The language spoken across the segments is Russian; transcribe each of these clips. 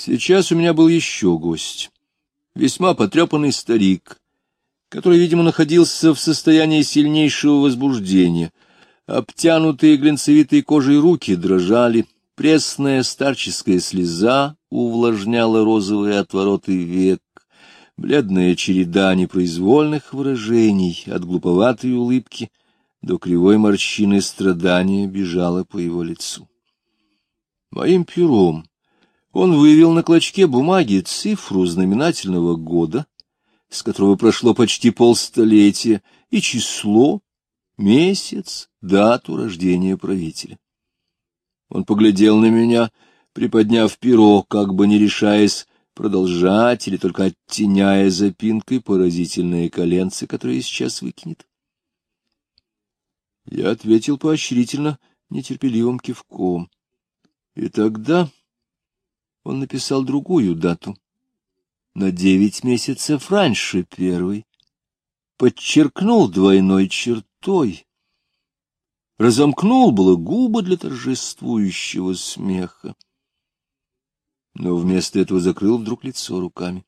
Сейчас у меня был еще гость, весьма потрепанный старик, который, видимо, находился в состоянии сильнейшего возбуждения. Обтянутые глинцевитой кожей руки дрожали, пресная старческая слеза увлажняла розовые отвороты век, бледная череда непроизвольных выражений от глуповатой улыбки до кривой морщины страдания бежала по его лицу. Моим пером он вывел на клочке бумаги цифру знаменательного года, с которого прошло почти полстолетия, и число, месяц, дату рождения правителя. Он поглядел на меня, приподняв перо, как бы не решаясь продолжать или только оттеняя запинкой поразительные коленцы, которые сейчас выкинет. Я ответил поощрительно, нетерпеливым кивком. И тогда он написал другую дату, на девять месяцев раньше первой, подчеркнул двойной чертой, разомкнул было губы для торжествующего смеха, но вместо этого закрыл вдруг лицо руками.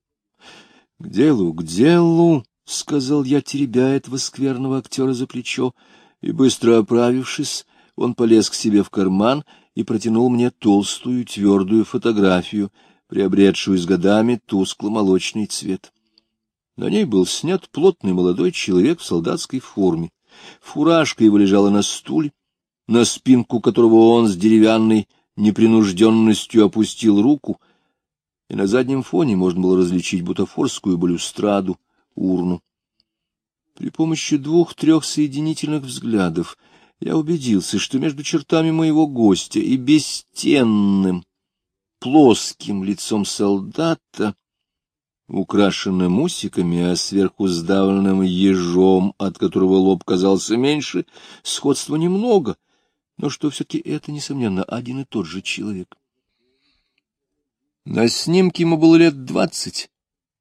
— К делу, к делу! — сказал я, теребя этого скверного актера за плечо, и, быстро оправившись, он полез к себе в карман и протянул мне толстую твердую фотографию, приобретшую с годами тускло-молочный цвет. На ней был снят плотный молодой человек в солдатской форме. Фуражка его лежала на стуле, на спинку которого он с деревянной непринужденностью опустил руку, и на заднем фоне можно было различить бутафорскую балюстраду, урну. При помощи двух-трех соединительных взглядов я убедился, что между чертами моего гостя и бестенным, плоским лицом солдата, украшенным усиками, а сверху сдавленным ежом, от которого лоб казался меньше, сходства немного, но что все-таки это, несомненно, один и тот же человек. На снимке ему было лет двадцать,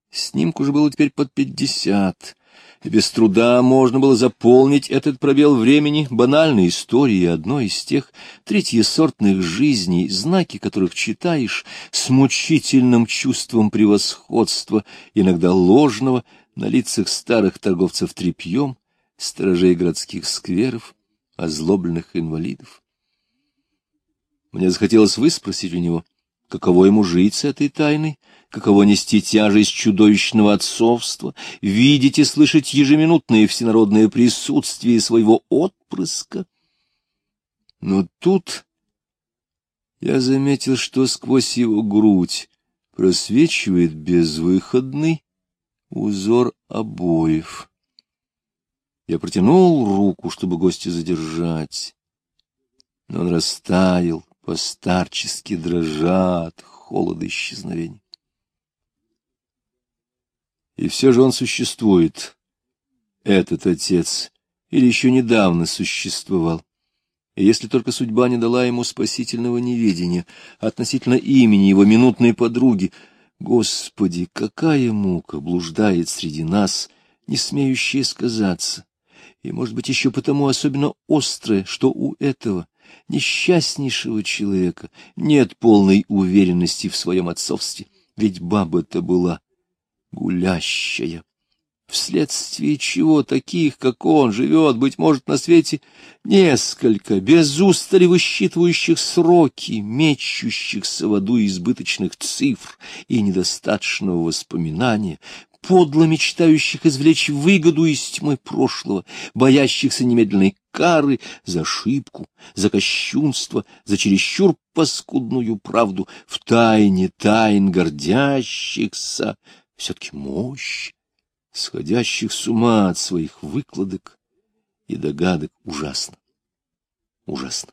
снимку же было теперь под пятьдесят — без труда можно было заполнить этот пробел времени банальной историей одной из тех третьесортных жизней, знаки которых читаешь с мучительным чувством превосходства, иногда ложного, на лицах старых торговцев тряпьем, сторожей городских скверов, озлобленных инвалидов. Мне захотелось выспросить у него, каково ему жить с этой тайной, каково нести тяжесть чудовищного отцовства, видеть и слышать ежеминутное всенародное присутствие своего отпрыска. Но тут я заметил, что сквозь его грудь просвечивает безвыходный узор обоев. Я протянул руку, чтобы гостя задержать, но он растаял, постарчески дрожа от холода исчезновения. И все же он существует, этот отец, или еще недавно существовал. И если только судьба не дала ему спасительного неведения относительно имени его минутной подруги, Господи, какая мука блуждает среди нас, не смеющая сказаться, и, может быть, еще потому особенно острая, что у этого несчастнейшего человека нет полной уверенности в своем отцовстве, ведь баба-то была гулящая, вследствие чего таких, как он, живет, быть может, на свете несколько, без устали высчитывающих сроки, мечущихся в аду избыточных цифр и недостаточного воспоминания, подло мечтающих извлечь выгоду из тьмы прошлого, боящихся немедленной кары за ошибку, за кощунство, за чересчур паскудную правду, в тайне тайн гордящихся все-таки мощь, сходящих с ума от своих выкладок и догадок ужасно, ужасно.